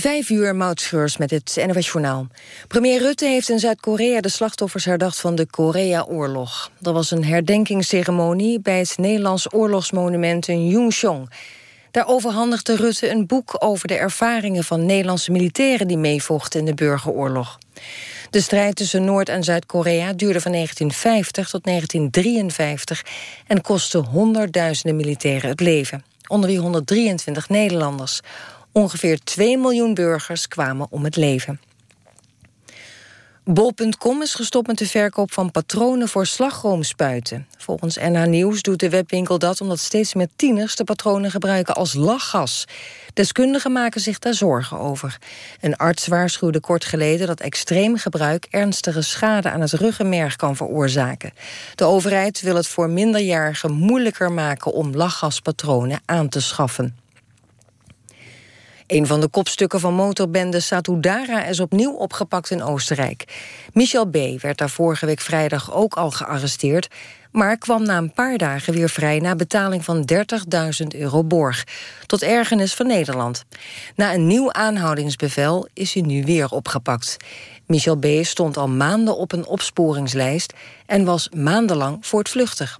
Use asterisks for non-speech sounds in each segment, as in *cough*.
Vijf uur, Mautschreurs met het NWS Journaal. Premier Rutte heeft in Zuid-Korea de slachtoffers herdacht van de Korea-oorlog. Er was een herdenkingsceremonie bij het Nederlands oorlogsmonument in Yungchong. Daar overhandigde Rutte een boek over de ervaringen van Nederlandse militairen die meevochten in de burgeroorlog. De strijd tussen Noord- en Zuid-Korea duurde van 1950 tot 1953 en kostte honderdduizenden militairen het leven, onder wie 123 Nederlanders. Ongeveer 2 miljoen burgers kwamen om het leven. Bol.com is gestopt met de verkoop van patronen voor slagroomspuiten. Volgens NH Nieuws doet de webwinkel dat omdat steeds meer tieners de patronen gebruiken als lachgas. Deskundigen maken zich daar zorgen over. Een arts waarschuwde kort geleden dat extreem gebruik ernstige schade aan het ruggenmerg kan veroorzaken. De overheid wil het voor minderjarigen moeilijker maken om lachgaspatronen aan te schaffen. Een van de kopstukken van motorbende Satudara is opnieuw opgepakt in Oostenrijk. Michel B. werd daar vorige week vrijdag ook al gearresteerd... maar kwam na een paar dagen weer vrij na betaling van 30.000 euro borg. Tot ergernis van Nederland. Na een nieuw aanhoudingsbevel is hij nu weer opgepakt. Michel B. stond al maanden op een opsporingslijst... en was maandenlang voortvluchtig.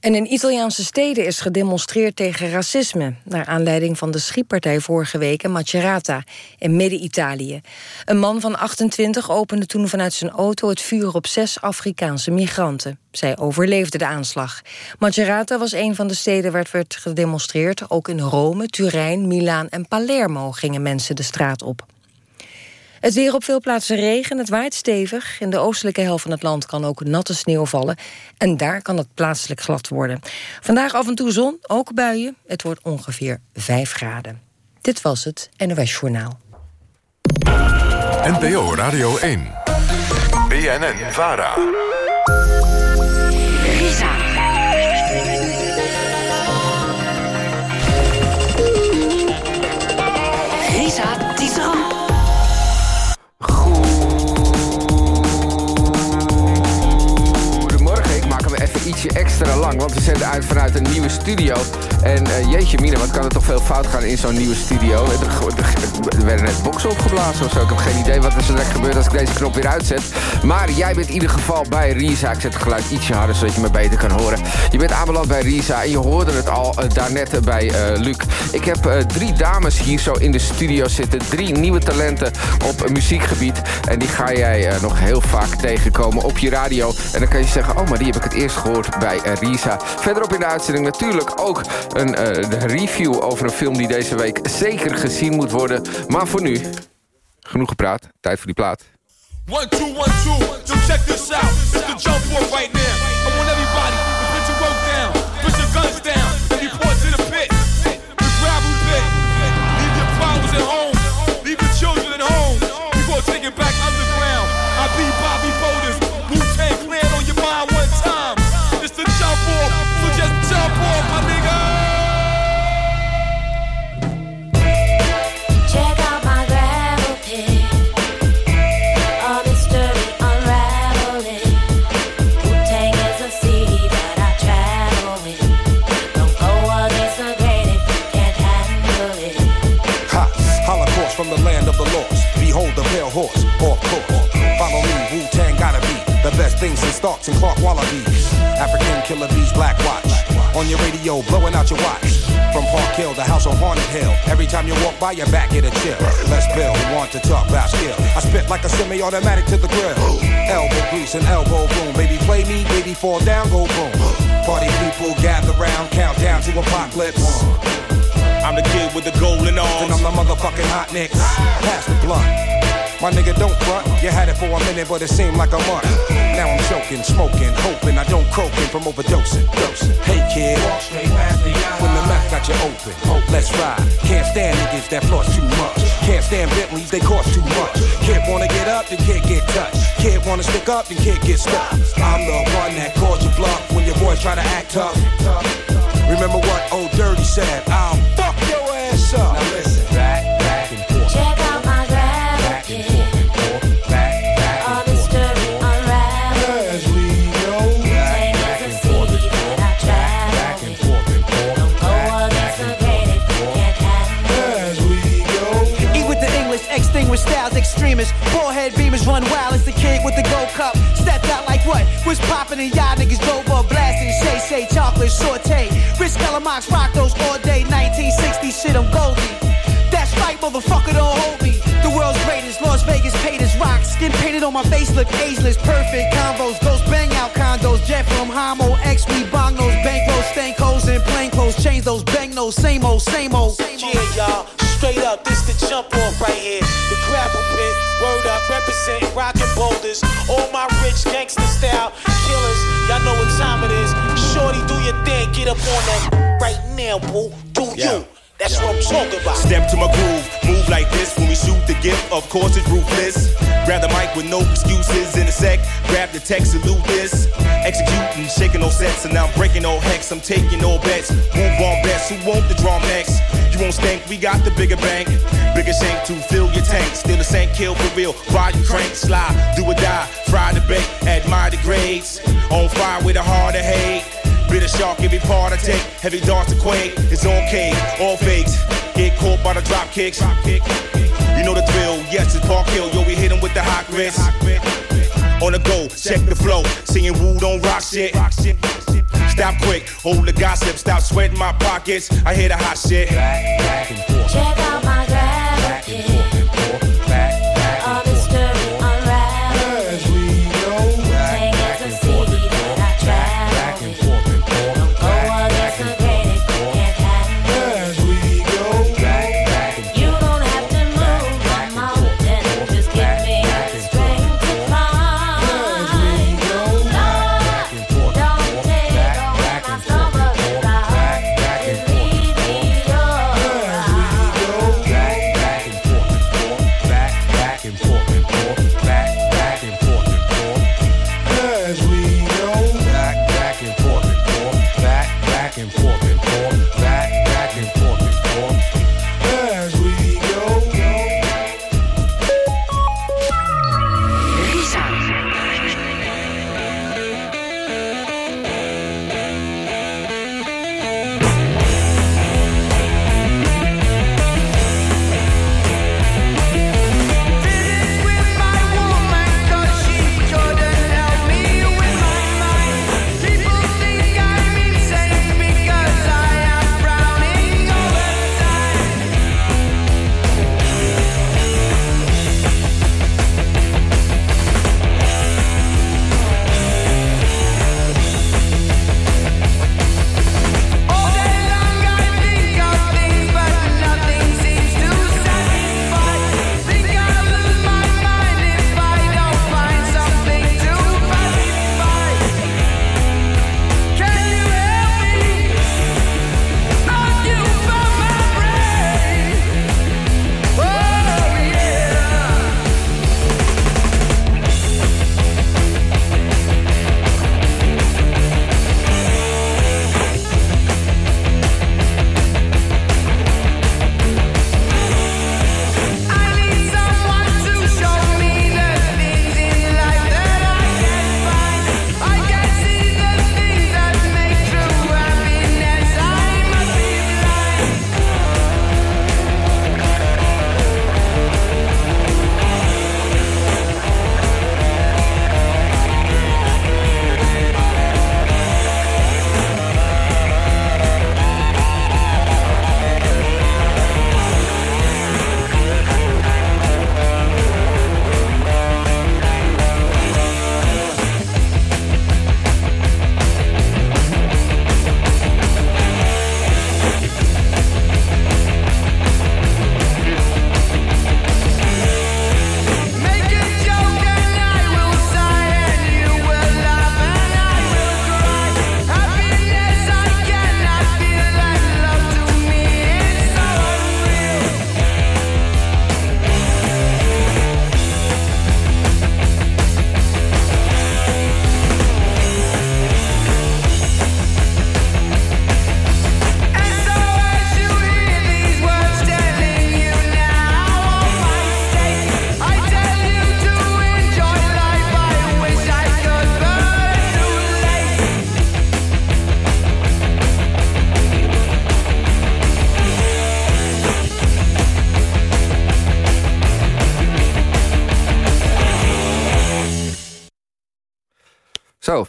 En in Italiaanse steden is gedemonstreerd tegen racisme... naar aanleiding van de schietpartij vorige week in Macerata... in Midden-Italië. Een man van 28 opende toen vanuit zijn auto het vuur op zes Afrikaanse migranten. Zij overleefde de aanslag. Macerata was een van de steden waar het werd gedemonstreerd. Ook in Rome, Turijn, Milaan en Palermo gingen mensen de straat op. Het weer op veel plaatsen regen, het waait stevig. In de oostelijke helft van het land kan ook natte sneeuw vallen. En daar kan het plaatselijk glad worden. Vandaag af en toe zon, ook buien. Het wordt ongeveer 5 graden. Dit was het NOS Journaal. NPO Radio 1. BNN ietsje extra lang, want we zenden uit vanuit een nieuwe studio. En uh, jeetje mine, wat kan er toch veel fout gaan in zo'n nieuwe studio. Er, er, er, werden net boksen opgeblazen of zo. Ik heb geen idee wat er zo direct gebeurt als ik deze knop weer uitzet. Maar jij bent in ieder geval bij Risa. Ik zet het geluid ietsje harder, zodat je me beter kan horen. Je bent aanbeland bij Risa en je hoorde het al uh, daarnet bij uh, Luc. Ik heb drie dames hier zo in de studio zitten. Drie nieuwe talenten op muziekgebied. En die ga jij nog heel vaak tegenkomen op je radio. En dan kan je zeggen, oh, maar die heb ik het eerst gehoord bij Risa. Verderop in de uitzending natuurlijk ook een uh, review over een film die deze week zeker gezien moet worden. Maar voor nu, genoeg gepraat. Tijd voor die plaat. 1, 2, 1, 2. So check this out. It's the jump off right now. Horse, off course. Follow me, Wu-Tang gotta be the best things in Starks and Clark Wallabies. African killer bees, black watch. On your radio, blowing out your watch. From Park Hill to House on Haunted Hill. Every time you walk by, your back get a chill. Let's build, want to talk about skill. I spit like a semi-automatic to the grill. Elbow grease and elbow boom. Baby, play me, baby, fall down, go boom. Party people gather round, countdown to apocalypse. I'm the kid with the golden arms. And I'm the motherfucking hot nicks. Pass the blunt. My nigga, don't front. You had it for a minute, but it seemed like a month. Now I'm choking, smoking, hoping I don't croaking from overdosing. Dosing. Hey kid, when the mouth got you open, oh, let's ride. Can't stand niggas that floss too much. Can't stand Bentleys, they cost too much. Can't wanna get up, then can't get touched. Kid wanna stick up, then can't get stuck. I'm the one that calls you bluff when your boys try to act tough. Remember what old Dirty said? I'll up? Now listen, back, back and forth. Check out my gravity. Back and forth and forth. Back, back Back, back and forth and forth. Back, back and forth and forth. Forehead beamers run wild as the kid with the gold cup. What? Was popping and y'all niggas drove up blasting. Shay Shay, chocolate, saute. Rich Calamox rock those all day. 1960 shit, I'm Goldie. That's right, motherfucker, don't hold me. The world's greatest, Las Vegas paid as rock. Skin painted on my face, look ageless. Perfect combos, ghost bang out condos. Jet from Homo, X, we bong those bankroll, stank holes and plain clothes. Change those bang those, same old, same old. Yeah, y'all, straight up, this the jump off right here. The grapple pit, represent rockin' boulders. All my rich gangster style killers, y'all know what time it is. Shorty, do your thing, get up on that right now, boo. Do Yeah. you? That's what I'm talking about. Step to my groove, move like this when we shoot the gift. Of course, it's ruthless. Grab the mic with no excuses in a sec. Grab the text, salute this. Executing, shaking no sets, and now I'm breaking no hex. I'm taking no bets. Move on best. Who want the drum next? You won't stink. We got the bigger bank, bigger shank to fill your tank. Still the same kill for real. Ride and crank, slide, do or die. Fry the bait, admire the grades. On fire with a heart of hate. Bitter shark, every part I take. Heavy darts to quake. It's K, all fakes. Get caught by the drop kicks. You know the drill. Yes, it's Park Hill. Yo, we hit 'em with the hot grits. On the go, check the flow. Singing woo, don't rock shit. Stop quick, hold the gossip. Stop sweating my pockets. I hear the hot shit. Check out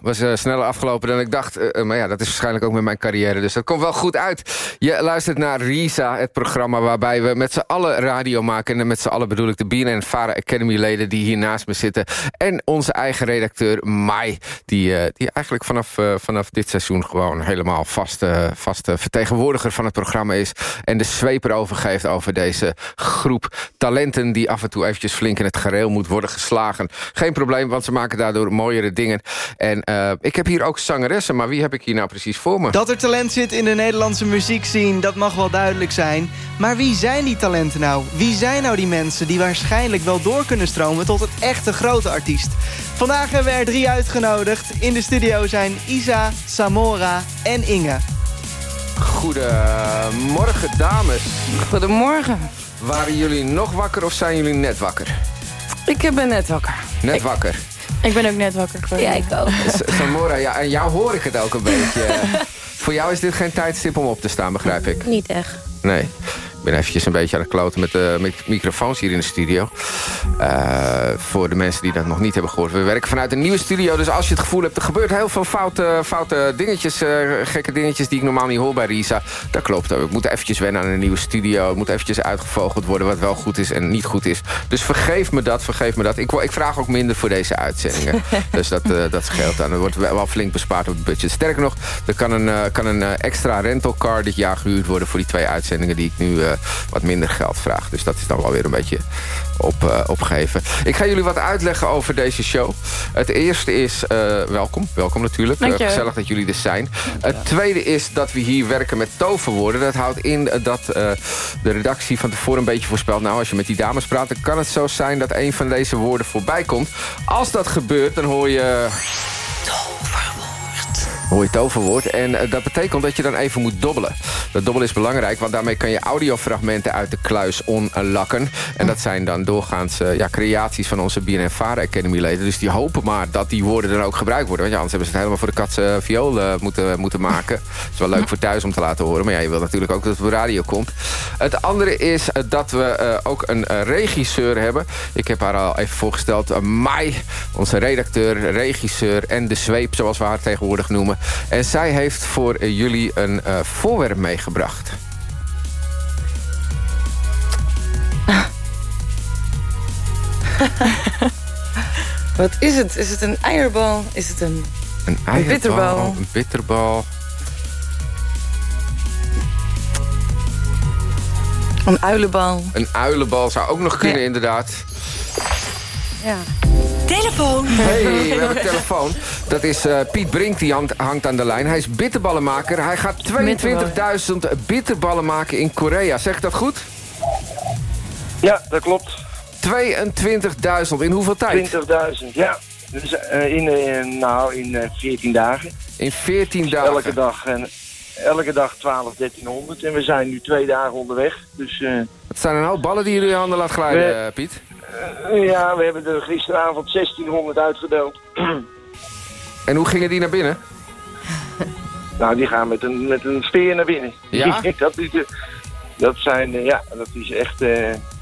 Was eh, sneller afgelopen dan ik dacht. Eh, eh, maar ja, dat is waarschijnlijk ook met mijn carrière. Dus dat komt wel goed uit. Je luistert naar Risa, het programma waarbij we met z'n allen radio maken. En met z'n allen bedoel ik de BNN Vara Academy leden die hier naast me zitten. En onze eigen redacteur Mai. Die, die eigenlijk vanaf, vanaf dit seizoen gewoon helemaal vaste, vaste vertegenwoordiger van het programma is. En de zweep erover geeft over deze groep talenten... die af en toe eventjes flink in het gereel moet worden geslagen. Geen probleem, want ze maken daardoor mooiere dingen. En eh, ik heb hier ook zangeressen, maar wie heb ik hier nou precies voor me? Dat er talent zit in de Nederlandse muziekscene, dat mag wel duidelijk zijn. Maar wie zijn die talenten nou? Wie zijn nou die mensen die waarschijnlijk wel door kunnen stromen... tot het echte grote artiest? Vandaag hebben we er drie uitgenodigd. In de studio zijn Isa, Samora en Inge. Goedemorgen, dames. Goedemorgen. Waren jullie nog wakker of zijn jullie net wakker? Ik ben net wakker. Net Ik- wakker. Ik ben ook net wakker. Ja, ik ook. Samora, ja, en jou hoor ik het ook een beetje. *laughs* Voor jou is dit geen tijdstip om op te staan, begrijp ik. Niet echt. Nee. Ik ben eventjes een beetje aan het kloten met de mic- microfoons hier in de studio. Eh, voor de mensen die dat nog niet hebben gehoord. We werken vanuit een nieuwe studio. Dus als je het gevoel hebt, er gebeurt heel veel foute, foute dingetjes. eh, gekke dingetjes die ik normaal niet hoor bij Risa. Dat klopt. We moeten eventjes wennen aan een nieuwe studio. Het moet eventjes uitgevogeld worden wat wel goed is en niet goed is. Dus vergeef me dat, vergeef me dat. Ik, ik vraag ook minder voor deze uitzendingen. *laughs* dus dat, eh, dat scheelt dan. Er wordt wel flink bespaard op het budget. Sterker nog, er kan een, kan een extra rentalcar dit jaar gehuurd worden... voor die twee uitzendingen die ik nu wat minder geld vraag. Dus dat is dan wel weer een beetje op, eh, opgegeven. Ik ga jullie wat uitleggen over deze show. Het eerste is, eh, welkom, welkom natuurlijk. Eh, gezellig dat jullie er zijn. Het tweede is dat we hier werken met toverwoorden. Dat houdt in eh, dat eh, de redactie van tevoren een beetje voorspelt... nou, als je met die dames praat, dan kan het zo zijn dat een van deze woorden voorbij komt. Als dat gebeurt, dan hoor je... Hoor je toverwoord. En eh, dat betekent dat je dan even moet dobbelen. Dat dobbelen is belangrijk, want daarmee kan je audiofragmenten uit de kluis onlakken. En dat zijn dan doorgaans eh, ja, creaties van onze BNN-Vara Academy-leden. Dus die hopen maar dat die woorden dan ook gebruikt worden. Want anders hebben ze het helemaal voor de katse viool eh, moeten, moeten maken. Het is wel leuk voor thuis om te laten horen. Maar ja, je wilt natuurlijk ook dat het op radio komt. Het andere is dat we ook een regisseur hebben. Ik heb haar al even voorgesteld. Mai, onze redacteur, regisseur en de zweep, zoals we haar tegenwoordig noemen. En zij heeft voor eh, jullie een eh, voorwerp meegebracht. *laughs* Wat is het? Is het een eierbal? Is het een... Een eierbal, bitterbal. Een bitterbal. Een uilenbal? Een uilenbal zou ook nog kunnen, Ja. inderdaad. Ja. Telefoon. Hey, we *laughs* hebben een telefoon. Dat is eh, Piet Brink, die hangt, hangt aan de lijn. Hij is bitterballenmaker. Hij gaat 22.000 bitterballen maken in Korea. Zeg ik dat goed? Ja, dat klopt. 22.000. In hoeveel tijd? 20.000, ja. Dus, eh, in, eh, nou, in eh, 14 dagen. In 14 Dus elke dagen. dag, en elke dag 12, 1300. En we zijn nu twee dagen onderweg. Dus eh, Het zijn een hoop ballen die jullie in je handen laat glijden, We- eh, Piet. Eh, ja, we hebben er gisteravond 1600 uitgedeeld. *clears throat* En hoe gingen die naar binnen? *clears throat* nou, die gaan met een, met een speer naar binnen. Ja? *laughs* dat, is, eh, dat zijn, eh, ja, dat is echt...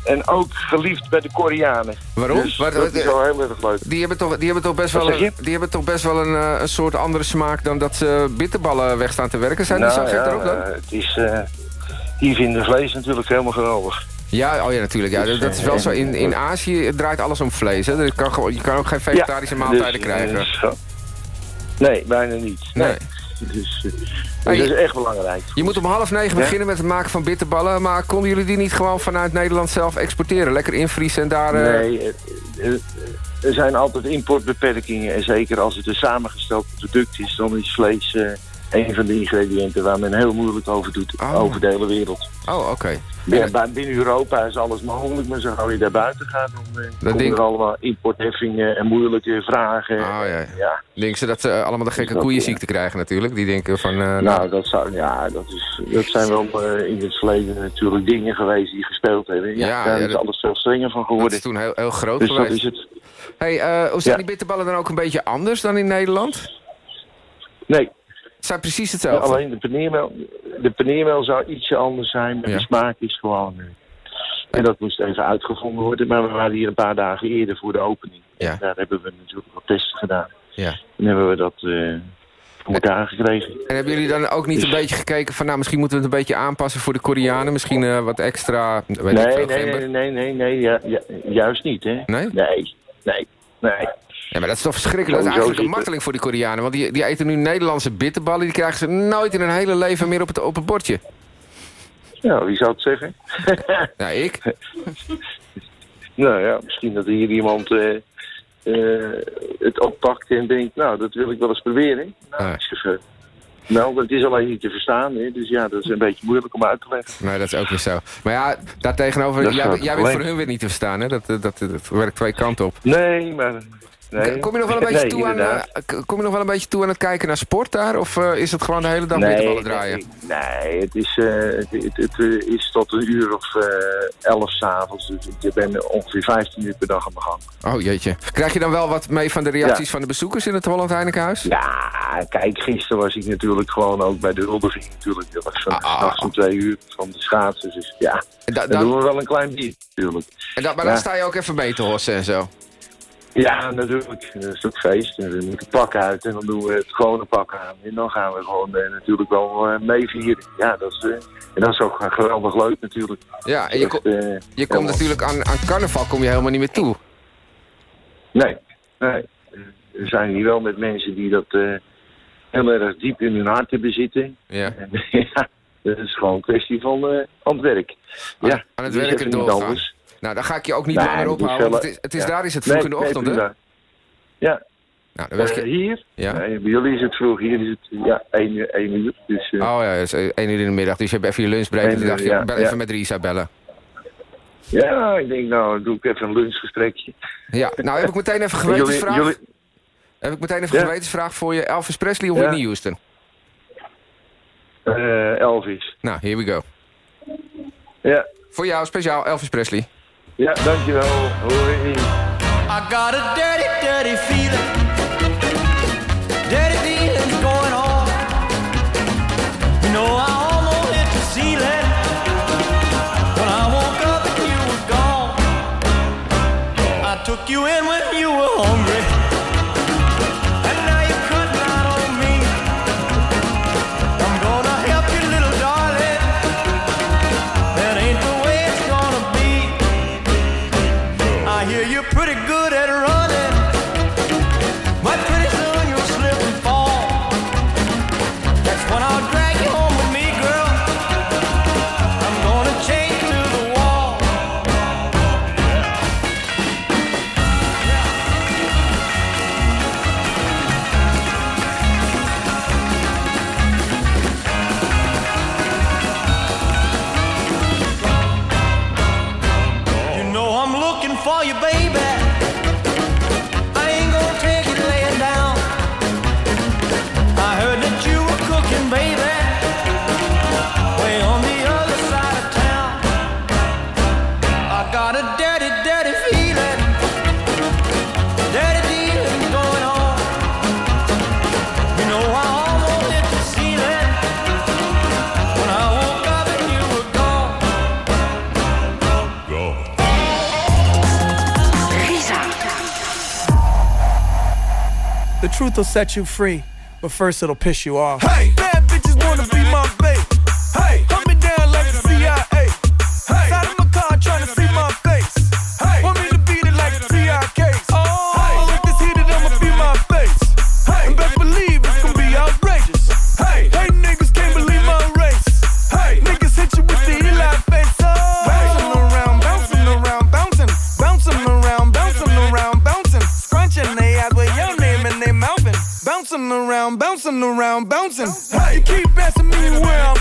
en ook geliefd bij de Koreanen. Waarom? Dus dat wat- is wel heel erg leuk. Die hebben toch, die hebben toch best wel, een, die hebben toch best wel een, een soort andere smaak dan dat ze bitterballen weg staan te werken. Zijn die zo gek ja, erop dan? het is... eh, die vinden vlees natuurlijk helemaal geweldig. Ja, oh ja, natuurlijk. Ja, Dus, dat is wel zo. In, in Azië draait alles om vlees. Hè. Je, kan je kan ook geen vegetarische Ja, maaltijden dus, krijgen. nee, bijna niet. Nee. Dus, eh, dat is echt belangrijk. Je moet om half negen Ja? beginnen met het maken van bitterballen. Maar konden jullie die niet gewoon vanuit Nederland zelf exporteren? Lekker invriezen en daar... eh, Nee, eh, er zijn altijd importbeperkingen. En zeker als het een samengesteld product is, dan is vlees een van de ingrediënten waar men heel moeilijk over doet. Oh. Over de hele wereld. Oh, oké. Binnen Europa is alles mogelijk, maar zo gauw je daar buiten gaat, dan eh, komen er allemaal importheffingen en moeilijke vragen. Oh, ja. ja. Links, dat ze eh, allemaal de gekke dat, koeienziekte krijgen natuurlijk. Die denken van... eh, nou, Nou, dat, zou, ja, dat, is, dat zijn wel in het verleden natuurlijk dingen geweest die gespeeld hebben. Ja, Ja, daar is dat- alles veel strenger van dat geworden. is toen heel, heel groot Dus dat is het. Hey, hoe zijn die bitterballen dan ook een beetje anders dan in Nederland? Nee, Het zijn precies Ja, hetzelfde. alleen de paneermel, de paneermel zou ietsje anders zijn, maar Ja. de smaak is gewoon... eh, en dat moest even uitgevonden worden, maar we waren hier een paar dagen eerder voor de opening. Ja. Daar hebben we natuurlijk wat testen gedaan. Ja. En hebben we dat eh voor elkaar gekregen. En hebben jullie dan ook niet een beetje gekeken van... nou, misschien moeten we het een beetje aanpassen voor de Koreanen? Misschien eh, wat extra... Nee, nee, nee, nee, nee, nee, ja, ja, juist niet, hè? Nee? Nee, nee, nee. Ja, maar dat is toch verschrikkelijk. Dat is eigenlijk zitten- makkelijk voor die Koreanen. Want die, die eten nu Nederlandse bitterballen. Die krijgen ze nooit in hun hele leven meer op het, op het bordje. Ja, wie zou het zeggen? Ja, ik. *laughs* nou ja, misschien dat hier iemand eh, eh, het oppakt en denkt, nou, dat wil ik wel eens proberen. Nou, Ah. zeg, eh, nou, dat is alleen niet te verstaan, hè? dus ja, dat is een beetje moeilijk om uit te leggen. Nee, dat is ook weer zo. Maar ja, daartegenover... Is Jij, jij het bent voor hun weer niet te verstaan, hè? Dat, dat, dat, dat werkt twee kanten op. Nee, maar... Nee. Kom je nog wel een *laughs* beetje Nee, toe aan... inderdaad. k- kom je nog wel een beetje toe aan het kijken naar sport daar? Of eh, is het gewoon de hele dag bitterballen draaien? Nee, nee, het, is, eh, het, het, het, eh, is tot een uur of elf s'avonds. Dus je bent ongeveer 15 uur per dag aan de gang. Oh jeetje. Krijg je dan wel wat mee van de reacties van de bezoekers in het Holland Heinekenhuis? Ja, kijk, gisteren was ik natuurlijk gewoon ook bij de huldiging natuurlijk. Dat was van Ah, ah, s'nachts om twee uur van de schaatsen. Dus ja, da- dan, dan- doen we wel een klein beetje natuurlijk. En dat, maar Ja. dan sta je ook even mee te hossen en zo. Ja, natuurlijk. Dat is ook feest. En We moeten pak uit en dan doen we het gewone pak aan. En dan gaan we gewoon eh, natuurlijk wel eh, mee vieren. Ja, dat is, eh, en dat is ook geweldig leuk natuurlijk. Ja, en je, je komt natuurlijk aan, aan carnaval kom je helemaal niet meer toe. Nee, nee. We zijn hier wel met mensen die dat heel erg diep in hun hart hebben zitten. Ja. En, *laughs* ja, dat is gewoon een kwestie van aan het werk. Aan, ja, aan het is werken doorgaan. Nou, dan ga ik je ook niet Nee, langer ophouden. want Het is, het is ja. daar is het vroeg Nee, in de nee, ochtend, hè? Ja, Nou, dan eh, je- hier? Ja. Bij jullie is het vroeg, hier is het ja, 1 uur. één uur dus, eh, Oh ja, het is eh, één uur in de middag. Dus je hebt even je lunchbreak. En uur, dacht je, bel even met Risa bellen. Ja, ik denk nou, doe ik even een lunchgesprekje. Ja, nou heb ik meteen even *laughs* gewetensvraag. jullie- Heb ik meteen even een Ja. gewetensvraag voor je. Elvis Presley of. Whitney Houston? eh, Elvis. Nou, here we go. Ja, Voor jou speciaal Elvis Presley. Ja, dankjewel. Hoi. I got a dirty, dirty feeling. Dirty The truth will set you free, but first it'll piss you off. Hey, around, bouncing. Hey, you keep asking me where I'm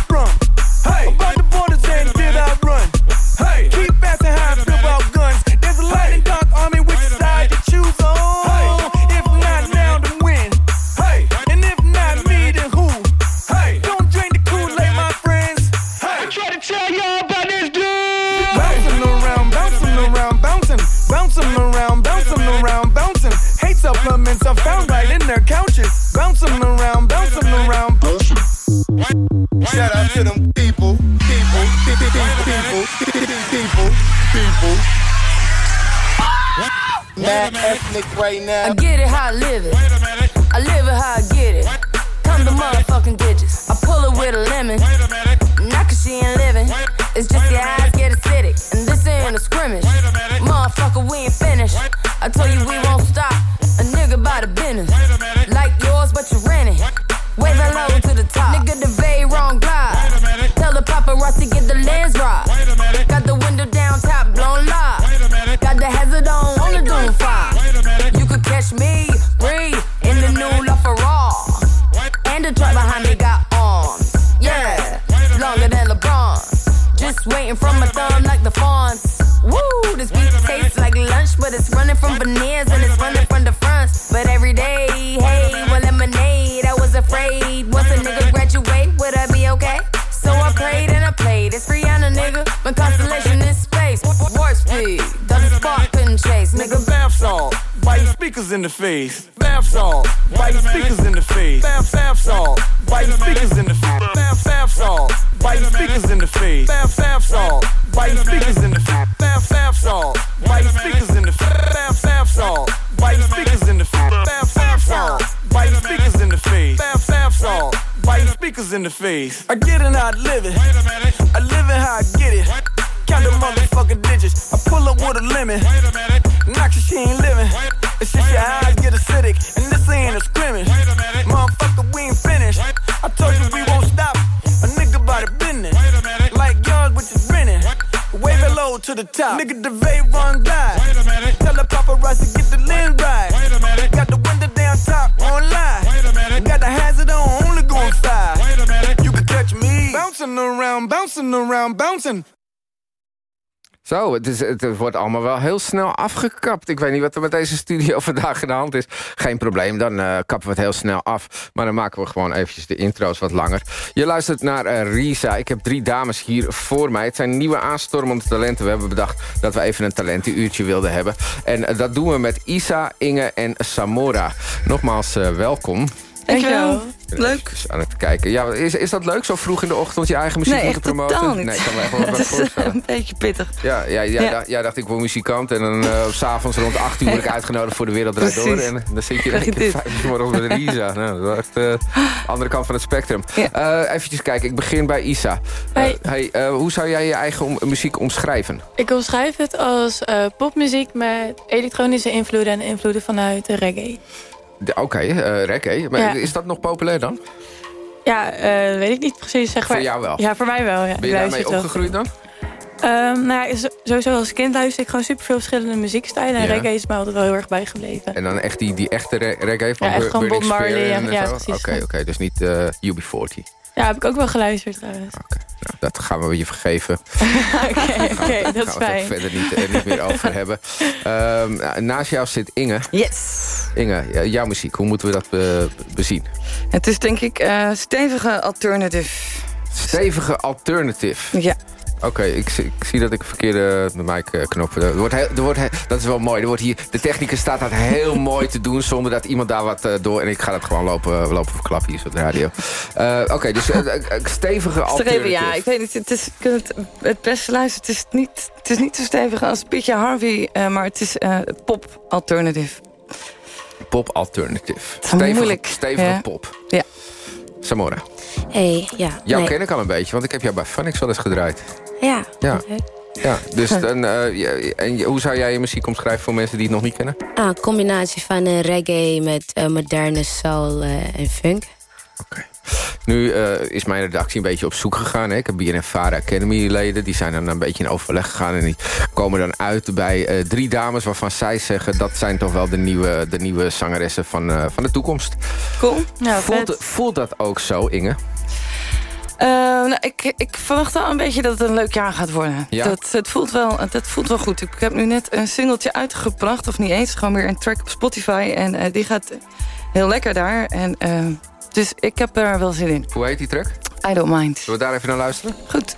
Mad ethnic right now. I get it how I live it. I live it how I get it. Come the motherfucking digits. I pull it with a lemon. Not cause she ain't living. It's just your eyes get acidic. And this ain't a scrimmage. Motherfucker, we ain't finished. I told you we won't stop. A nigga by the business. Veneers and it's running from the fronts. But every day, hey, well, lemonade. I was afraid once a nigga graduate, would I be okay? So I prayed and I played. It's Rihanna, nigga. My constellation is space. Warp speed, doesn't spark, couldn't chase, nigga. Bath salt, biting speakers in the face. Bath salt, biting speakers in the face. Bath, bath salt, biting speakers in the face. Bath, bath salt, biting speakers in the face. Bath, bath salt, biting speakers in the face. Biting speakers in the face. I get it how I live it. I live it how I get it. Count the motherfucking digits. I pull up with a lemon. Knock she ain't living. It's just your eyes get acidic. And this ain't a scrimmage. Motherfucker, we ain't finished. I told you we won't stop. A nigga by the business. Like yours, which is renting. Wave it low to the top. Nigga, the vape run glide. Tell the paparazzi get the lens right. Bouncing. Zo, het, het wordt allemaal wel heel snel afgekapt. Ik weet niet wat er met deze studio *laughs* vandaag aan de hand is. Geen probleem, dan eh, kappen we het heel snel af. Maar dan maken we gewoon eventjes de intro's wat langer. Je luistert naar eh, Risa. Ik heb drie dames hier voor mij. Het zijn nieuwe aanstormende talenten. We hebben bedacht dat we even een talentenuurtje wilden hebben. En eh, dat doen we met Isa, Inge en Samora. Nogmaals, welkom. Dankjewel. Leuk. aan het kijken. Ja, is, is dat leuk, zo vroeg in de ochtend je eigen muziek Nee, moeten echt promoten? totaal niet. Nee, ik kan me echt wel wat *laughs* voorstellen. een beetje pittig. Ja, ja, ja, Ja. ja. jij dacht ik word muzikant en dan uh, s'avonds rond 8 uur word ik uitgenodigd voor de Wereld Draait Door. En dan zit je dit. vijf uur morgens met Risa. Nou, dat is echt de andere kant van het spectrum. Eh eventjes kijken, ik begin bij Isa. Eh, Hey. hey, eh, hoe zou jij je eigen om- muziek omschrijven? Ik omschrijf het als eh, popmuziek met elektronische invloeden en invloeden vanuit reggae. Oké, eh, reggae. Maar Ja. is dat nog populair dan? Ja, eh, weet ik niet precies. Zeg Voor maar. jou wel? Ja, voor mij wel. Ja. Ben je daarmee opgegroeid dan? Ehm, nou ja, sowieso als kind luister ik gewoon superveel verschillende muziekstijlen. En Ja. reggae is mij altijd wel heel erg bijgebleven. En dan echt die, die echte re- reggae van Ja, echt Bur- gewoon Bob Marley en- en ja, precies. Oké, oké, dus niet eh UB40. Ja, heb ik ook wel geluisterd trouwens. Nou, dat gaan we je vergeven. *laughs* Oké, oké, *laughs* dat is Daar gaan we het fijn. ook verder niet, eh, niet meer over hebben. Ehm, naast jou zit Inge. Yes. Inge, ja, jouw muziek, hoe moeten we dat be- bezien? Het is denk ik eh, stevige alternative. Stevige alternative. Ja. Oké, ik, zie- ik zie dat ik verkeerde mic-knop... Er wordt heel- er wordt heel- dat is wel mooi. Er wordt hier, de technicus staat dat heel *laughs* mooi te doen... zonder dat iemand daar wat eh, door... En ik ga dat gewoon lopen, lopen verklappen hier op de radio. Eh, Oké, dus eh, eh, stevige. Streven, ja. Ik weet niet, het is, ik het, het beste luisteren. Het is niet, het is niet zo stevig als Pietje Harvey, eh, maar het is eh, pop alternative. Pop alternative. is moeilijk, Stevige ja. pop. Ja. Samora, Hey, ja. jou nee. ken ik al een beetje, want ik heb jou bij Funix wel eens gedraaid. Ja. Ja. oké. Ja, dus *laughs* dan, eh, ja, en hoe zou jij je muziek omschrijven voor mensen die het nog niet kennen? Ah, een combinatie van eh, reggae met eh, moderne soul en funk. Nu eh, is mijn redactie een beetje op zoek gegaan. Hè. Ik heb BNN-Vara Academy-leden. Die zijn dan een beetje in overleg gegaan. En die komen dan uit bij eh, drie dames waarvan zij zeggen... dat zijn toch wel de nieuwe, de nieuwe zangeressen van, eh, van de toekomst. Cool. Ja, voelt, vet. voelt dat ook zo, Inge? Eh, nou, ik, ik verwacht wel een beetje dat het een leuk jaar gaat worden. Ja? Dat, het, voelt wel, dat voelt wel goed. Ik heb nu net een singeltje uitgebracht, of niet eens. Gewoon weer een track op Spotify. En eh, die gaat heel lekker daar. En, eh, dus ik heb er wel zin in. Hoe heet die track? I don't mind. Zullen we daar even naar luisteren? Goed.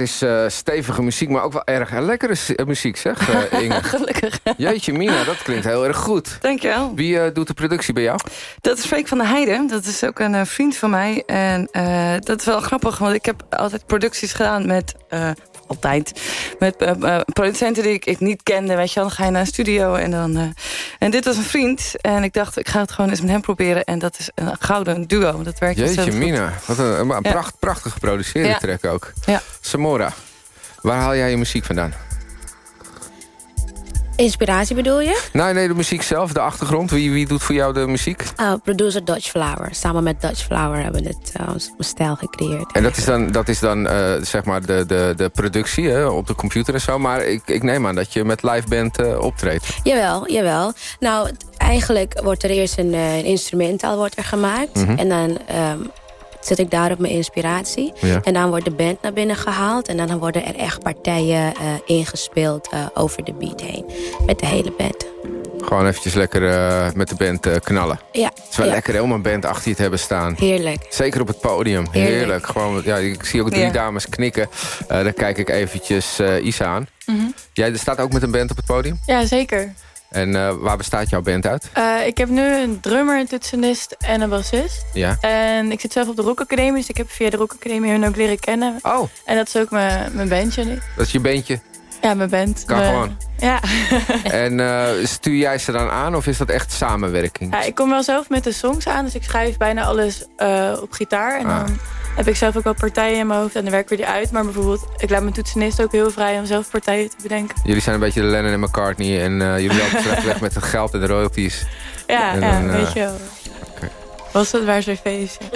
Dat is eh, stevige muziek, maar ook wel erg lekkere eh, muziek, zeg, eh, *laughs* Inge. Gelukkig. Jeetje, Mina, dat klinkt heel erg goed. Dankjewel. Wie doet de productie bij jou? Dat is Freek van der Heijden. Dat is ook een vriend van mij. En dat is wel grappig, want ik heb altijd producties gedaan met... altijd. Met eh, producenten die ik, ik niet kende. Weet je wel, dan ga je naar een studio en dan... eh, en dit was een vriend. En ik dacht, ik ga het gewoon eens met hem proberen. En dat is een gouden duo. Dat werkt Jeetje, goed. Mina. Wat een, een Ja. pracht, prachtig geproduceerde track ook. Ja. Samora, waar haal jij je muziek vandaan? Inspiratie bedoel je? Nee, nee, de muziek zelf, de achtergrond. Wie, wie doet voor jou de muziek? Uh, producer Dutch Flower. Samen met Dutch Flower hebben we dit uh, ons stijl gecreëerd. En dat is dan, dat is dan eh, zeg maar de, de, de productie hè, op de computer en zo. Maar ik, ik neem aan dat je met live band eh, optreedt. Jawel, jawel. Nou, het- eigenlijk wordt er eerst een, een instrumentaal wordt er gemaakt. Mhm. En dan ehm, zet ik daarop mijn inspiratie. Ja. En dan wordt de band naar binnen gehaald. En dan worden er echt partijen eh, ingespeeld eh, over de beat heen. Met de hele band. Gewoon eventjes lekker eh, met de band eh, knallen. Ja, Het is wel ja. lekker om een band achter je te hebben staan. heerlijk. Zeker op het podium. Heerlijk. Heerlijk. Gewoon, ja, ik zie ook drie Ja. dames knikken. Eh daar kijk ik eventjes eh, Isa aan. Mhm. Jij staat ook met een band op het podium. Ja, zeker. En eh, waar bestaat jouw band uit? Eh, ik heb nu een drummer, een toetsenist en een bassist. Ja. En ik zit zelf op de Rock Academie, dus ik heb via de Rock Academie hun ook leren kennen. Oh. En dat is ook mijn, mijn bandje nu. Dat is je bandje. Ja, mijn band. Kan Mijn- gewoon. Ja. *laughs* En eh, stuur jij ze dan aan of is dat echt samenwerking? ja, ik kom wel zelf met de songs aan, dus ik schrijf bijna alles op gitaar. En Ah. dan heb ik zelf ook wel partijen in mijn hoofd en dan werken we die uit. Maar bijvoorbeeld, ik laat mijn toetsenist ook heel vrij om zelf partijen te bedenken. Jullie zijn een beetje de Lennon en McCartney en eh, jullie *laughs* lopen slecht weg met het geld en de royalties. Ja, En ja dan, eh, weet je wel. Was dat waar zo'n feestje? *laughs*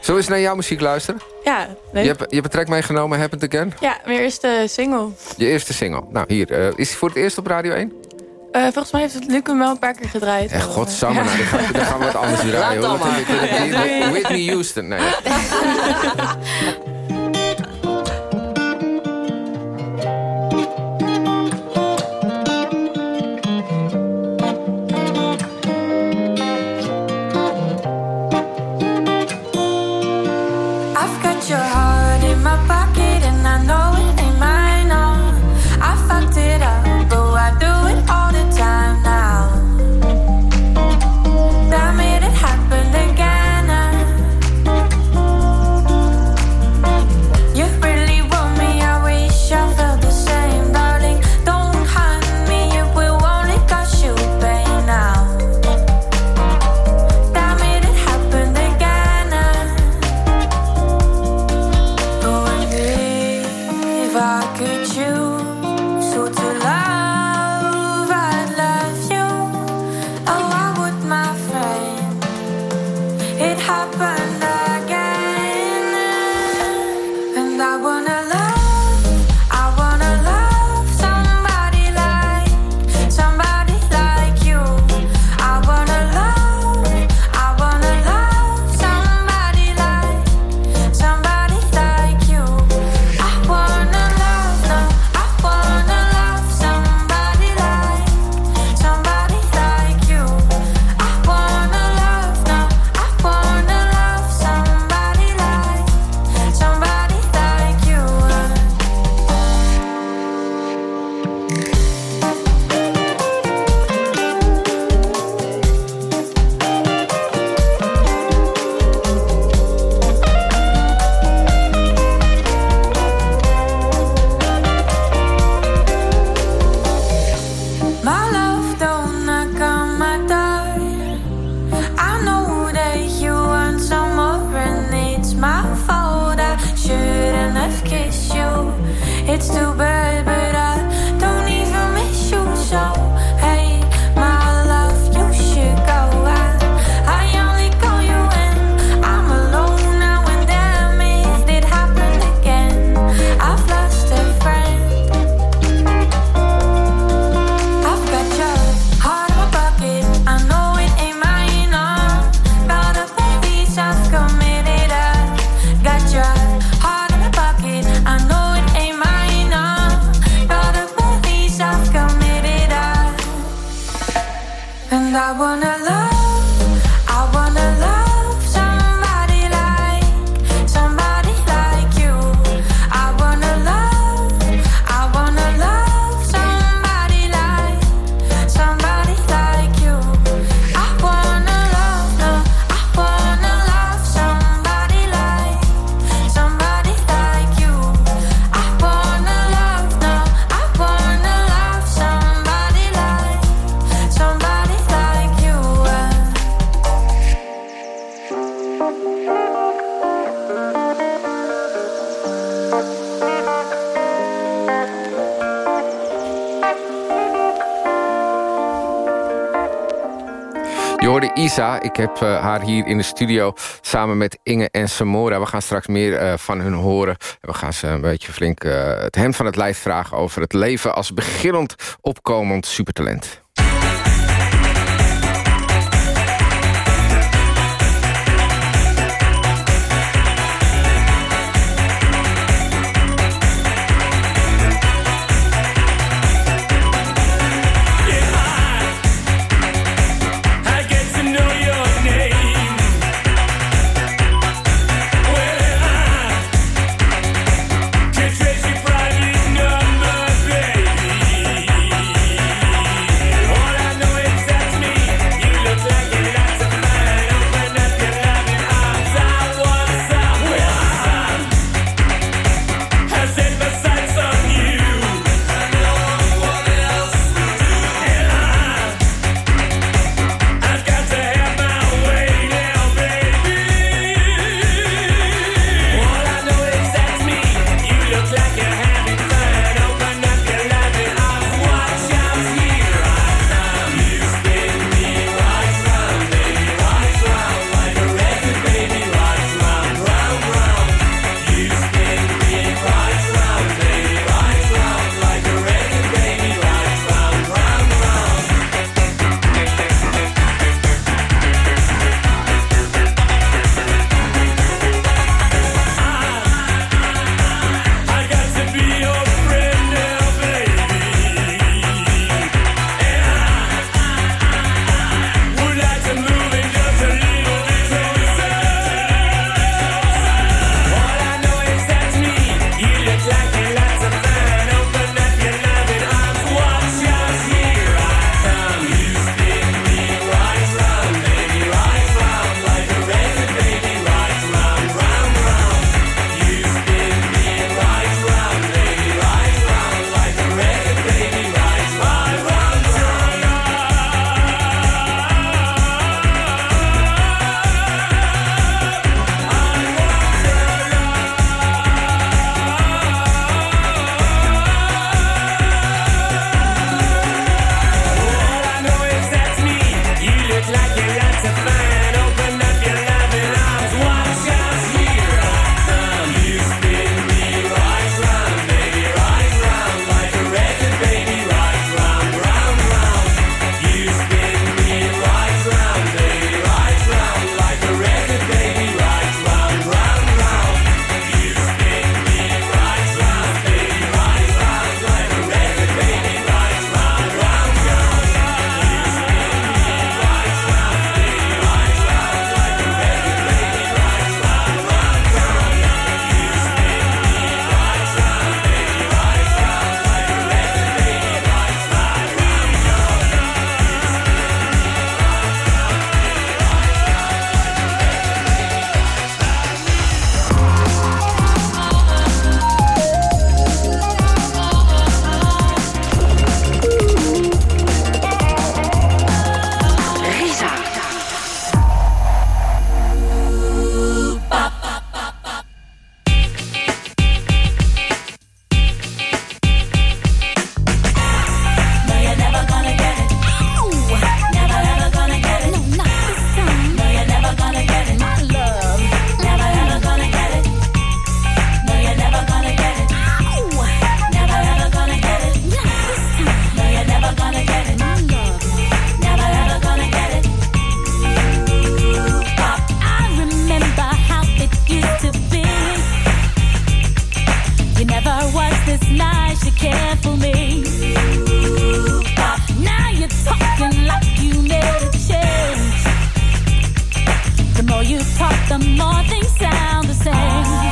Zullen we eens naar jouw muziek luisteren? ja, leuk. Je hebt, je track meegenomen, Happened Again. Ja, mijn eerste single. Je eerste single. Nou, hier. eh, is die voor het eerst op Radio 1? Eh, volgens mij heeft het Luc hem wel een paar keer gedraaid. Echt, godsamme. Ja. Nou, dan, gaan, dan gaan we wat anders draaien. Laat hoor. Whitney Houston. Nee. *laughs* Ik heb eh, haar hier in de studio samen met Inge en Samora. We gaan straks meer eh, van hun horen. We gaan ze een beetje flink eh, het hem van het lijf vragen... over het leven als beginnend opkomend supertalent. the more things sound the same.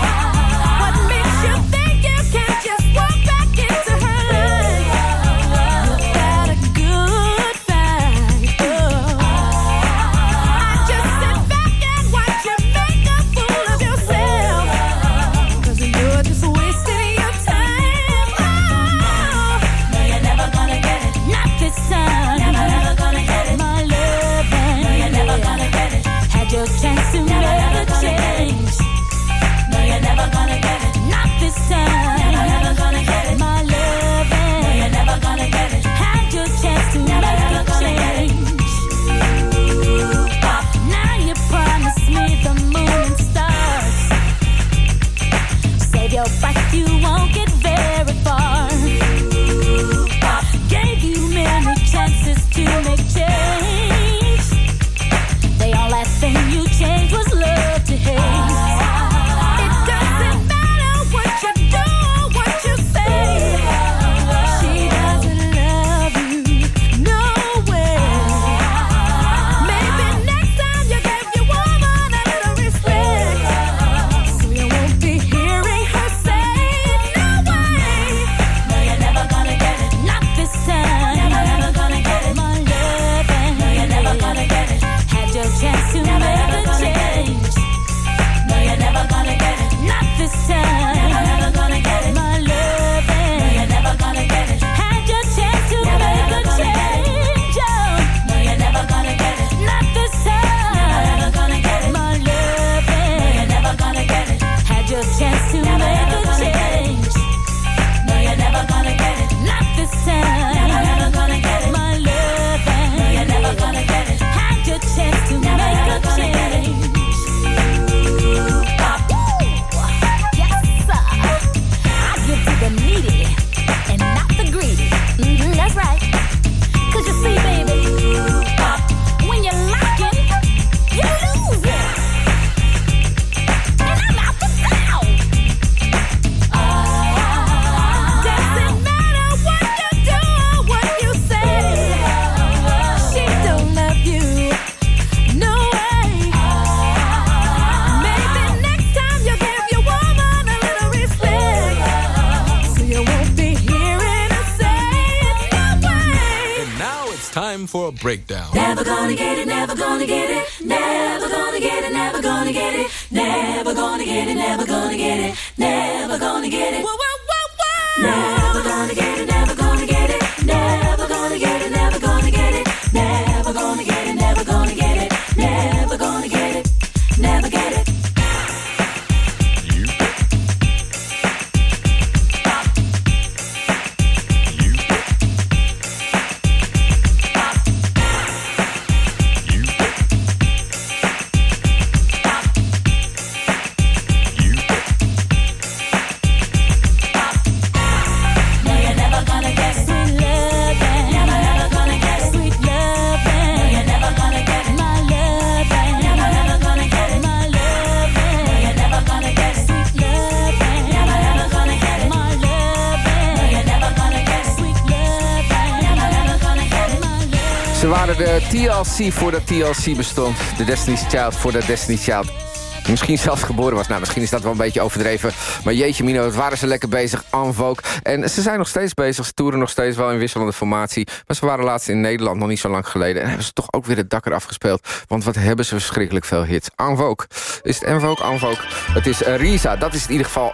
TLC voordat TLC bestond. De Destiny's Child voordat Destiny's Child misschien zelfs geboren was. Nou, misschien is dat wel een beetje overdreven. Maar jeetje Mino, wat waren ze lekker bezig. En Vogue. En ze zijn nog steeds bezig. Ze toeren nog steeds wel in wisselende formatie. Maar ze waren laatst in Nederland, nog niet zo lang geleden. En hebben ze toch ook weer het dak eraf gespeeld. Want wat hebben ze verschrikkelijk veel hits. En Vogue. Is het? En Vogue. Het is eh, Risa. Dat is in ieder geval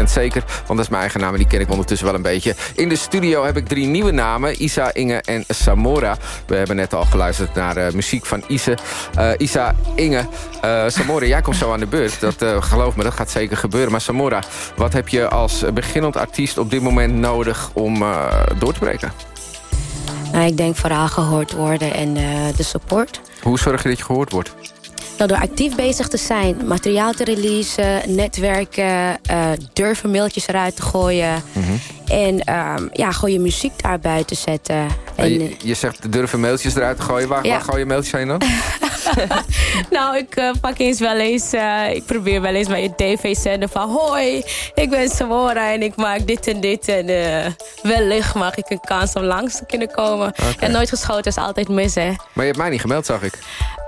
100% zeker. Want dat is mijn eigen naam en die ken ik ondertussen wel een beetje. In de studio heb ik drie nieuwe namen. Isa, Inge en Samora. We hebben net al geluisterd naar eh, muziek van Ise. Eh, Isa, Inge, Samora, jij komt zo aan de beurt. Dat, eh, geloof me, dat gaat zeker gebeuren. Maar Samora, wat heb je als beginnend artiest op dit moment nodig om eh, door te breken? Nou, ik denk vooral gehoord worden en eh, de support. Hoe zorg je dat je gehoord wordt? Nou, door actief bezig te zijn, materiaal te releasen, netwerken, eh, durven mailtjes eruit te gooien. En ehm, ja, gewoon je muziek daar buiten zetten. En, En je, je zegt durven mailtjes eruit te gooien. Waar, Ja. waar gooi je mailtjes heen dan? *laughs* *laughs* nou, ik eh, pak eens wel eens... eh, ik probeer wel eens bij je tv zenden van... Hoi, ik ben Samora en ik maak dit en dit. En eh, wellicht mag ik een kans om langs te kunnen komen. En nooit geschoten is altijd mis, hè. Maar je hebt mij niet gemeld, zag ik.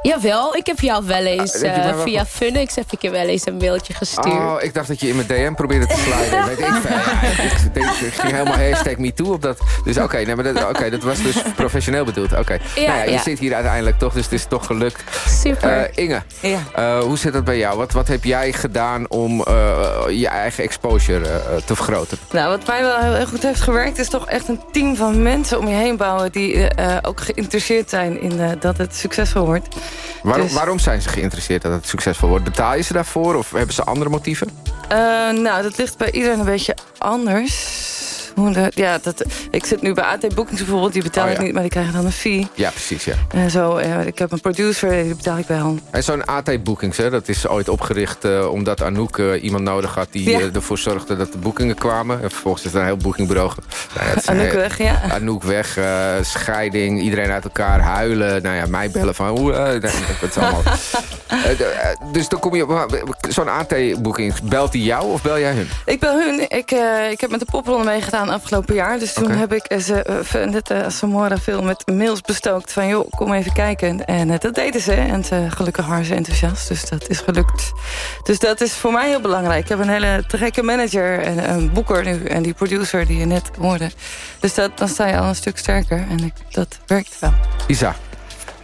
Jawel, ik heb jou wel eens heb je mij eh, wel via Funix heb ik je wel eens een mailtje gestuurd. Oh, ik dacht dat je in mijn DM probeerde te sliden. *laughs* Weet ik veel. Ja, ik, ging helemaal hashtag me toe op dat. Dus oké, nee, maar dat, oké, dat was dus professioneel bedoeld. Oké. Ja, nou ja, je ja. zit hier uiteindelijk toch, dus het is toch gelukt. Super. Eh, Inge, Ja. eh, hoe zit dat bij jou? Wat, wat heb jij gedaan om eh, je eigen exposure eh, te vergroten? Nou, wat mij wel heel erg goed heeft gewerkt... is toch echt een team van mensen om je heen bouwen... die eh, ook geïnteresseerd zijn in eh, dat het succesvol wordt. Waarom, Dus- waarom zijn ze geïnteresseerd dat het succesvol wordt. Betaal je ze daarvoor of hebben ze andere motieven? Eh, nou, dat ligt bij iedereen een beetje anders. Hoe de- ja, dat, ik zit nu bij AT Bookings bijvoorbeeld. Die betaal Oh, ik niet, maar die krijgen dan een fee. Ja, precies, ja. En zo, ik heb een producer, die betaal ik wel. En zo'n AT Bookings, hè, dat is ooit opgericht eh, omdat Anouk eh, iemand nodig had... die Ja. eh, ervoor zorgde dat de boekingen kwamen. En vervolgens is er een heel boekingbureau. Nou ja, *laughs* Anouk weg, ja. Anouk weg, scheiding, iedereen uit elkaar, huilen. Nou ja, mij bellen van hoe... nee, dat is allemaal... *laughs* Dus dan kom je... op- Zo'n AT Bookings, belt hij jou of bel jij hun? Ik ben hun. Ik, ik heb met de popronde meegedaan afgelopen jaar. Dus toen heb ik eh, ze, eh, net uh, Samora veel met mails bestookt. Van joh, kom even kijken. En dat deden ze. En ze, gelukkig waren ze enthousiast. Dus dat is gelukt. Dus dat is voor mij heel belangrijk. Ik heb een hele te gekke manager en een boeker nu. En die producer die je net hoorde. Dus dat, dan sta je al een stuk sterker. En ik, dat werkt wel. Isa,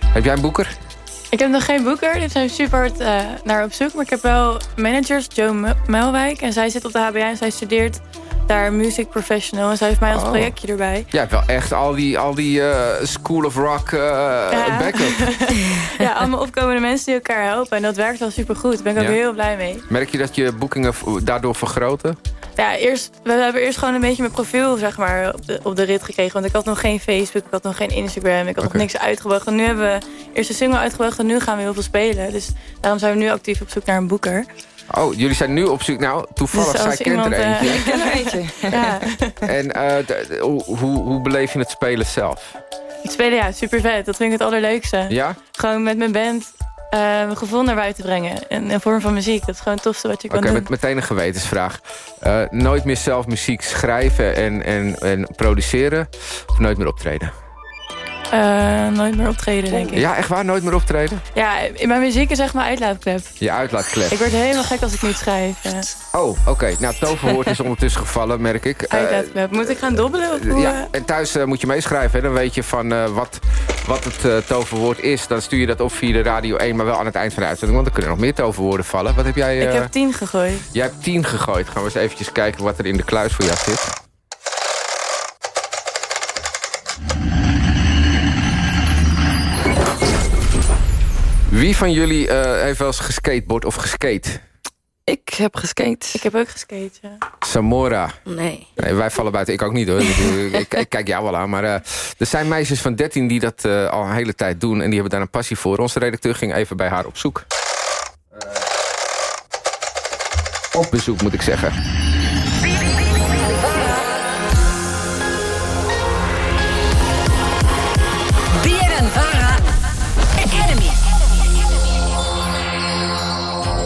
heb jij een boeker? Ik heb nog geen boeker, daar zijn we super hard eh, naar op zoek. Maar ik heb wel managers, Joe Mel- Melwijk. En zij zit op de HBA en zij studeert daar music professional. En zij heeft mij als Oh. projectje erbij. Jij hebt wel echt al die, al die eh, School of Rock eh, backup. *laughs* ja, allemaal opkomende mensen die elkaar helpen. En dat werkt wel super goed. Daar ben ik ook heel blij mee. Merk je dat je boekingen daardoor vergroten? Ja, eerst, we hebben eerst gewoon een beetje mijn profiel zeg maar, op, de, op de rit gekregen. Want ik had nog geen Facebook, ik had nog geen Instagram, ik had nog niks uitgebracht. En nu hebben we eerst een single uitgebracht en nu gaan we heel veel spelen. Dus daarom zijn we nu actief op zoek naar een boeker. Oh, jullie zijn nu op zoek. Nou, toevallig, Dus zij kent er eh, eentje. *laughs* ik ken er eentje. *laughs* ja. En eh, hoe, hoe, beleef je het spelen zelf? Het spelen, ja, super vet. Dat vind ik het allerleukste. Ja? Gewoon met mijn band eh, mijn gevoel naar buiten brengen. In vorm van muziek. Dat is gewoon het tofste wat je Oké, kan doen. met, meteen een gewetensvraag. Nooit meer zelf muziek schrijven en, en, en produceren? Of nooit meer optreden? Eh, nooit meer optreden, denk ik. Ja, echt waar? Nooit meer optreden? Ja, in mijn muziek is echt mijn uitlaatklep. Je uitlaatklep. Ik word helemaal gek als ik niet schrijf. Ja. Oh, oké. Nou, toverwoord is ondertussen gevallen, merk ik. Eh, Uitlaatklep. Moet ik gaan dobbelen? Of hoe, ja, eh? en thuis moet je meeschrijven. Hè? Dan weet je van wat, wat het toverwoord is. Dan stuur je dat op via de Radio 1, maar wel aan het eind van de uitzending. Want er kunnen nog meer toverwoorden vallen. Wat heb jij... Ik heb tien gegooid. Jij hebt tien gegooid. Gaan we eens eventjes kijken wat er in de kluis voor jou zit. Wie van jullie eh, heeft wel eens geskateboard of geskate? Ik heb geskate. Ik heb ook geskate, ja. Samora. Nee. Nee, wij vallen buiten. Ik ook niet hoor. Ik, kijk jou wel aan. Maar eh, er zijn meisjes van 13 die dat eh, al een hele tijd doen. En die hebben daar een passie voor. Onze redacteur ging even bij haar op zoek. Eh, op bezoek moet ik zeggen.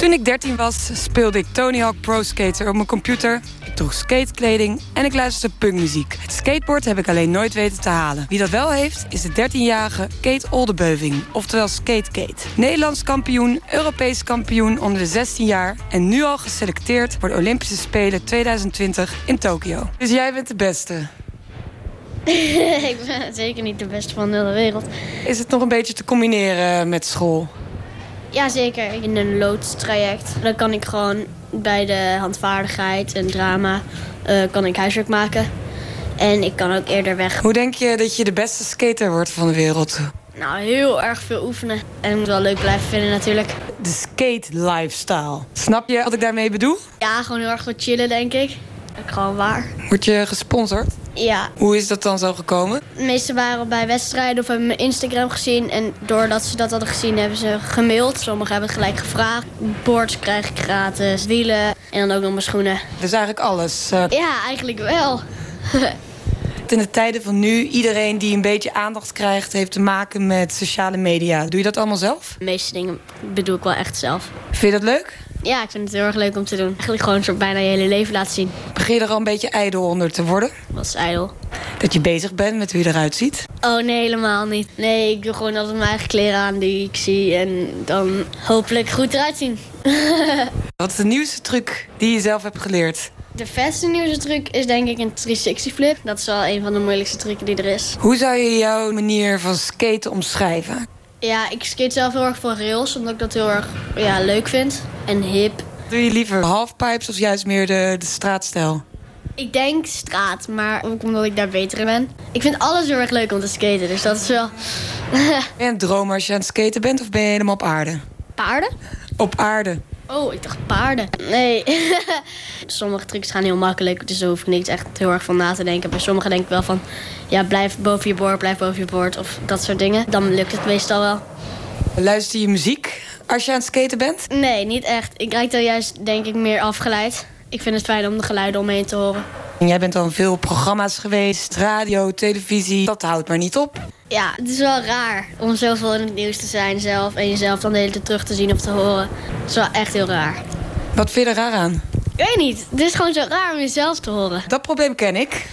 Toen ik 13 was, speelde ik Tony Hawk Pro Skater op mijn computer. Ik droeg skatekleding en ik luisterde punkmuziek. Het skateboard heb ik alleen nooit weten te halen. Wie dat wel heeft, is de 13-jarige Kate Oldebeuving, oftewel Skate Kate. Nederlands kampioen, Europees kampioen onder de 16 jaar... en nu al geselecteerd voor de Olympische Spelen 2020 in Tokio. Dus jij bent de beste. *laughs* ik ben zeker niet de beste van de hele wereld. Is het nog een beetje te combineren met school? Jazeker, in een loodstraject. Dan kan ik gewoon bij de handvaardigheid en drama eh, kan ik huiswerk maken. En ik kan ook eerder weg. Hoe denk je dat je de beste skater wordt van de wereld? Nou, heel erg veel oefenen. En ik moet wel leuk blijven vinden natuurlijk. De skate lifestyle. Snap je wat ik daarmee bedoel? Ja, gewoon heel erg wat chillen, denk ik. Gewoon waar. Word je gesponsord? Ja, Hoe is dat dan zo gekomen? de meeste waren bij wedstrijden of hebben mijn Instagram gezien. En doordat ze dat hadden gezien, hebben ze gemaild. Sommigen hebben het gelijk gevraagd. Boards krijg ik gratis, wielen en dan ook nog mijn schoenen. Dus eigenlijk alles. eh, Ja, eigenlijk wel. *laughs* in de tijden van nu, iedereen die een beetje aandacht krijgt... heeft te maken met sociale media. Doe je dat allemaal zelf? De meeste dingen bedoel ik wel echt zelf. Vind je dat leuk? Ja, ik vind het heel erg leuk om te doen. Eigenlijk gewoon soort bijna je hele leven laten zien. Begin je er al een beetje ijdel onder te worden? Wat is ijdel? Dat je bezig bent met hoe je eruit ziet? Oh nee, helemaal niet. Nee, ik doe gewoon altijd mijn eigen kleren aan die ik zie. En dan hopelijk goed eruit zien. *laughs* Wat is de nieuwste truc die je zelf hebt geleerd? De vetste nieuwste truc is denk ik een 360 flip. Dat is wel een van de moeilijkste trucken die er is. Hoe zou je jouw manier van skaten omschrijven? Ja, ik skate zelf heel erg voor rails, omdat ik dat heel erg ja, leuk vind. En hip. Doe je liever halfpipes of juist meer de, de straatstijl? Ik denk straat, maar ook omdat ik daar beter in ben. Ik vind alles heel erg leuk om te skaten, dus dat is wel... Ben je een droom als je aan het skaten bent of ben je helemaal op aarde? Paarden? Op aarde. Oh, ik dacht paarden. Nee. *laughs* sommige trucs gaan heel makkelijk, dus daar hoef ik niet echt heel erg van na te denken. Bij sommige denk ik wel van, ja, blijf boven je boord, blijf boven je boord of dat soort dingen. Dan lukt het meestal wel. Luister je muziek als je aan het skaten bent? Nee, niet echt. Ik raak dan juist, denk ik, meer afgeleid. Ik vind het fijn om de geluiden om me heen te horen. En jij bent al veel programma's geweest, radio, televisie. Dat houdt maar niet op. Ja, het is wel raar om zoveel in het nieuws te zijn zelf... en jezelf dan de hele tijd terug te zien of te horen. Het is wel echt heel raar. Wat vind je er raar aan? Ik weet niet. Het is gewoon zo raar om jezelf te horen. Dat probleem ken ik.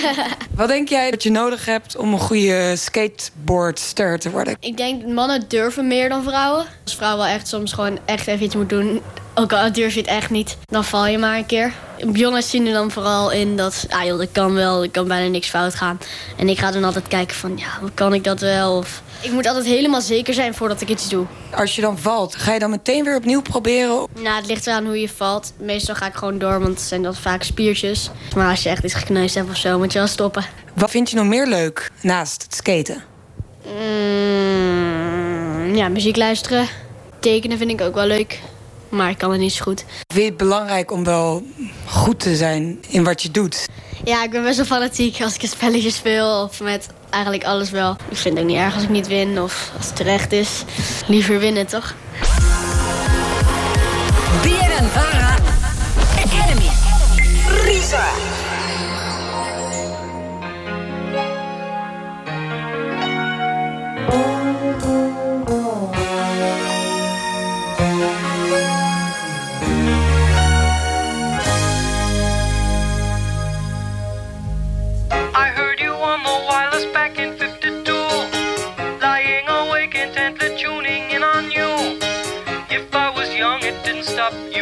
*laughs* Wat denk jij dat je nodig hebt om een goede skateboardster te worden? Ik denk mannen durven meer dan vrouwen. Als vrouw wel echt soms gewoon echt even iets moet doen. Ook al je het echt niet, dan val je maar een keer. Jongens zien er dan vooral in dat, ah joh, dat kan wel, er kan bijna niks fout gaan. En ik ga dan altijd kijken van, ja, hoe kan ik dat wel? Of, ik moet altijd helemaal zeker zijn voordat ik iets doe. Als je dan valt, ga je dan meteen weer opnieuw proberen? Nou, het ligt eraan hoe je valt. Meestal ga ik gewoon door, want het zijn dan vaak spiertjes. Maar als je echt iets gekneusd hebt of zo, moet je wel stoppen. Wat vind je nog meer leuk naast het skaten? Mm, ja, muziek luisteren. Tekenen vind ik ook wel leuk. Maar ik kan het niet zo goed. Vind je het belangrijk om wel goed te zijn in wat je doet? Ja, ik ben best wel fanatiek als ik een spelletje speel. Of met eigenlijk alles wel. Ik vind het ook niet erg als ik niet win of als het terecht is. Liever winnen, toch? BNN Vara Academy. Risa. up.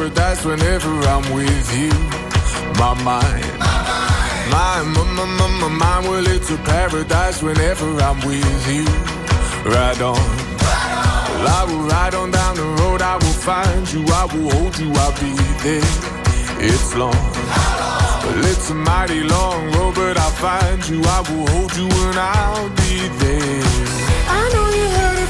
Paradise whenever I'm with you. My mind, my, my, my, my, my mind. Well, it's a paradise whenever I'm with you. Ride on. Well, I will ride on down the road. I will find you. I will hold you. I'll be there. It's long. Well, it's a mighty long road, but I'll find you. I will hold you and I'll be there. I know you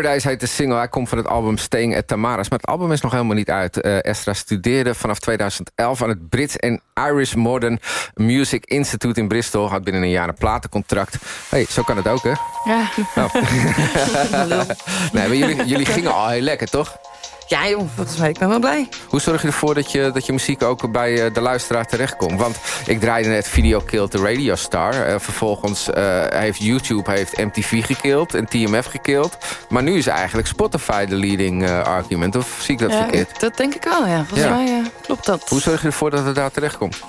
Paradise heet de single. Hij komt van het album Staying at Tamara's. Maar het album is nog helemaal niet uit. Eh Estra studeerde vanaf 2011 aan het Brits en Irish Modern Music Institute in Bristol. Had binnen een jaar een platencontract. hey, zo kan het ook, hè? Ja. *laughs* *laughs* Nee, maar jullie, jullie gingen al heel lekker, toch? Ja, joh, volgens mij. Ik ben wel blij. Hoe zorg je ervoor dat je, dat je muziek ook bij eh, de luisteraar terechtkomt? Want ik draaide net Video Killed the Radio Star. Eh, vervolgens eh, heeft YouTube heeft MTV gekild en TMF gekild. Maar nu is eigenlijk Spotify de leading argument. Of zie ik dat Ja, verkeerd? dat denk ik wel, ja. Volgens Ja. mij klopt dat. Hoe zorg je ervoor dat het daar terechtkomt?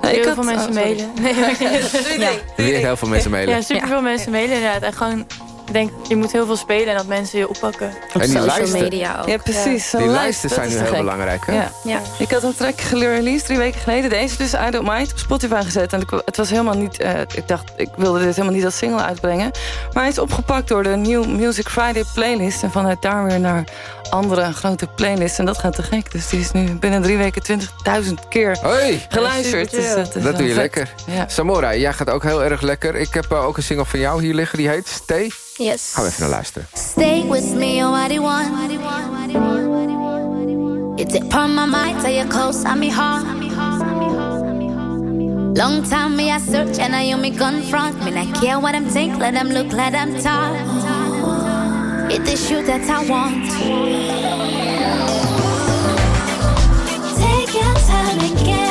Nee, Heel had- veel mensen oh, mailen. Nee, *laughs* Ja. Weer heel veel mensen mailen. Ja, superveel mensen mailen inderdaad. En gewoon, ik denk, je moet heel veel spelen en dat mensen je oppakken. En die lijsten, Ja, precies. die lijsten zijn nu heel gek. belangrijk, hè? Ja. Ja. Ik had een track gereleased drie weken geleden. Deze dus I Don't Mind op Spotify gezet. En het was helemaal niet... eh, ik dacht, ik wilde dit helemaal niet als single uitbrengen. Maar hij is opgepakt door de New Music Friday playlist. En vanuit daar weer naar andere grote playlists. En dat gaat te gek. Dus die is nu binnen drie weken 20.000 keer Hey. geluisterd. Dus dat is Dat doe je vet. lekker. Ja. Samora, jij gaat ook heel erg lekker. Ik heb eh, ook een single van jou hier liggen. Die heet Stay. Yes. Gaan we even naar luisteren. Stay with me, oh, what do you want? You dip on my mind, till you're close on me heart. Long time me I search and I you me confront me. I care what I'm think, let them look, let them talk. It is you that I want. Take your time and get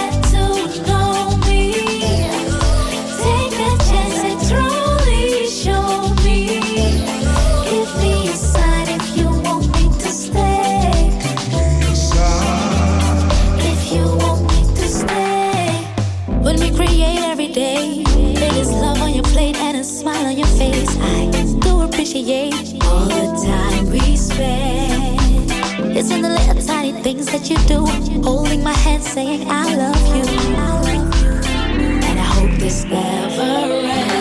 appreciate all the time we spend. It's in the little tiny things that you do, holding my hand, saying I love you. And I hope this never ends.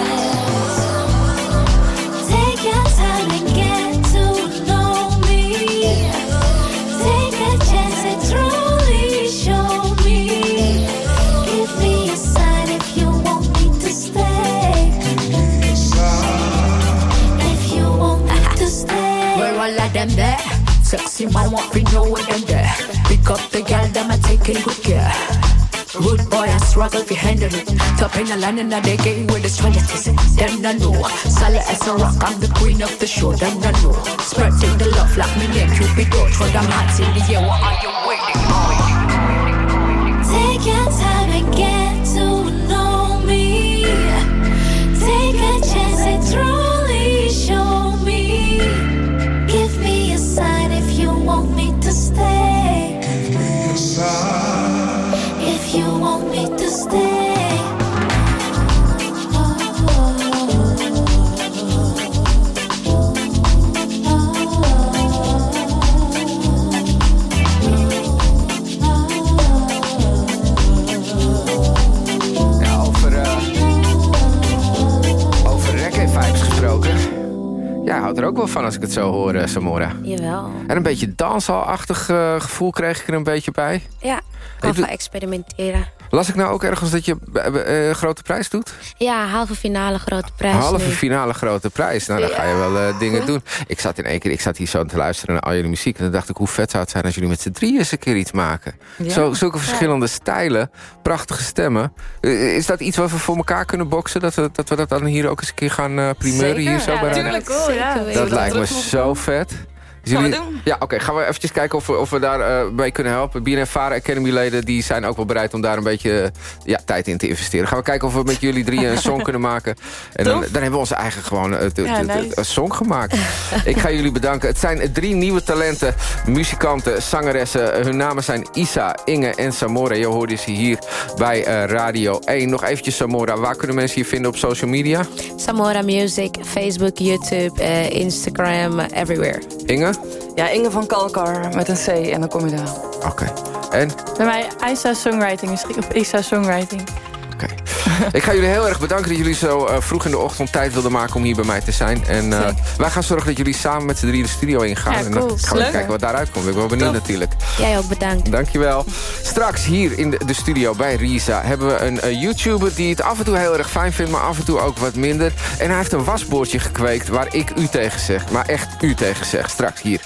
Sexy man want to know where them there. Pick up the girl, them I taking good care. Rude boy, I struggle to handle it. Top in the line and the game with the strategies. Them I know. Solid as a rock, I'm the queen of the show. Them I know. Spreading the love like me name Cupid. Throw them hands in the air. What are you waiting on? Ook wel van als ik het zo hoor, eh, Samora. Jawel. En een beetje danshalachtig eh, gevoel kreeg ik er een beetje bij. Ja, kan wel experimenteren. Las ik nou ook ergens dat je eh, grote prijs doet? Ja, halve finale grote prijs. Halve nu. finale grote prijs. Nou, dan ga je wel eh, dingen doen. Ik zat in één keer, ik zat hier zo te luisteren naar al jullie muziek. En dan dacht ik, hoe vet zou het zijn als jullie met z'n drieën eens een keer iets maken. Ja. Zo, zulke verschillende stijlen, prachtige stemmen. Is dat iets wat we voor elkaar kunnen boksen? Dat we dat, we dat dan hier ook eens een keer gaan primeuren hier zo bij Cool, ja. Dat lijkt me zo vet. We doen. Ja, oké. gaan we eventjes kijken of we, of we daar eh, mee kunnen helpen. BNN Vara Academy leden die zijn ook wel bereid om daar een beetje eh, ja, tijd in te investeren. Gaan we kijken of we met jullie drieën een song *laughs* kunnen maken. En dan, dan hebben we onze eigen gewoon eh, Ja, nice. een song gemaakt. *laughs* Ik ga jullie bedanken. Het zijn drie nieuwe talenten, muzikanten, zangeressen. Hun namen zijn Isa, Inge en Samora. Je hoorde ze hier bij eh, Radio 1. Nog eventjes Samora, waar kunnen mensen je vinden op social media? Samora Music, Facebook, YouTube, eh, Instagram, eh, everywhere. Inge? Ja, Inge van Kalkar met een C en dan kom je daar. Oké. En? Bij mij Isa Songwriting is op Isa Songwriting. Ik ga jullie heel erg bedanken dat jullie zo eh, vroeg in de ochtend tijd wilden maken om hier bij mij te zijn. En eh, wij gaan zorgen dat jullie samen met z'n drieën de studio ingaan. Ja, En dan gaan we kijken wat daaruit komt. Ik ben wel benieuwd natuurlijk. Jij ook bedankt. Dankjewel. Straks hier in de, de studio bij Risa hebben we een eh, YouTuber die het af en toe heel erg fijn vindt, maar af en toe ook wat minder. En hij heeft een wasboordje gekweekt waar ik u tegen zeg. Maar echt u tegen zeg. Straks hier.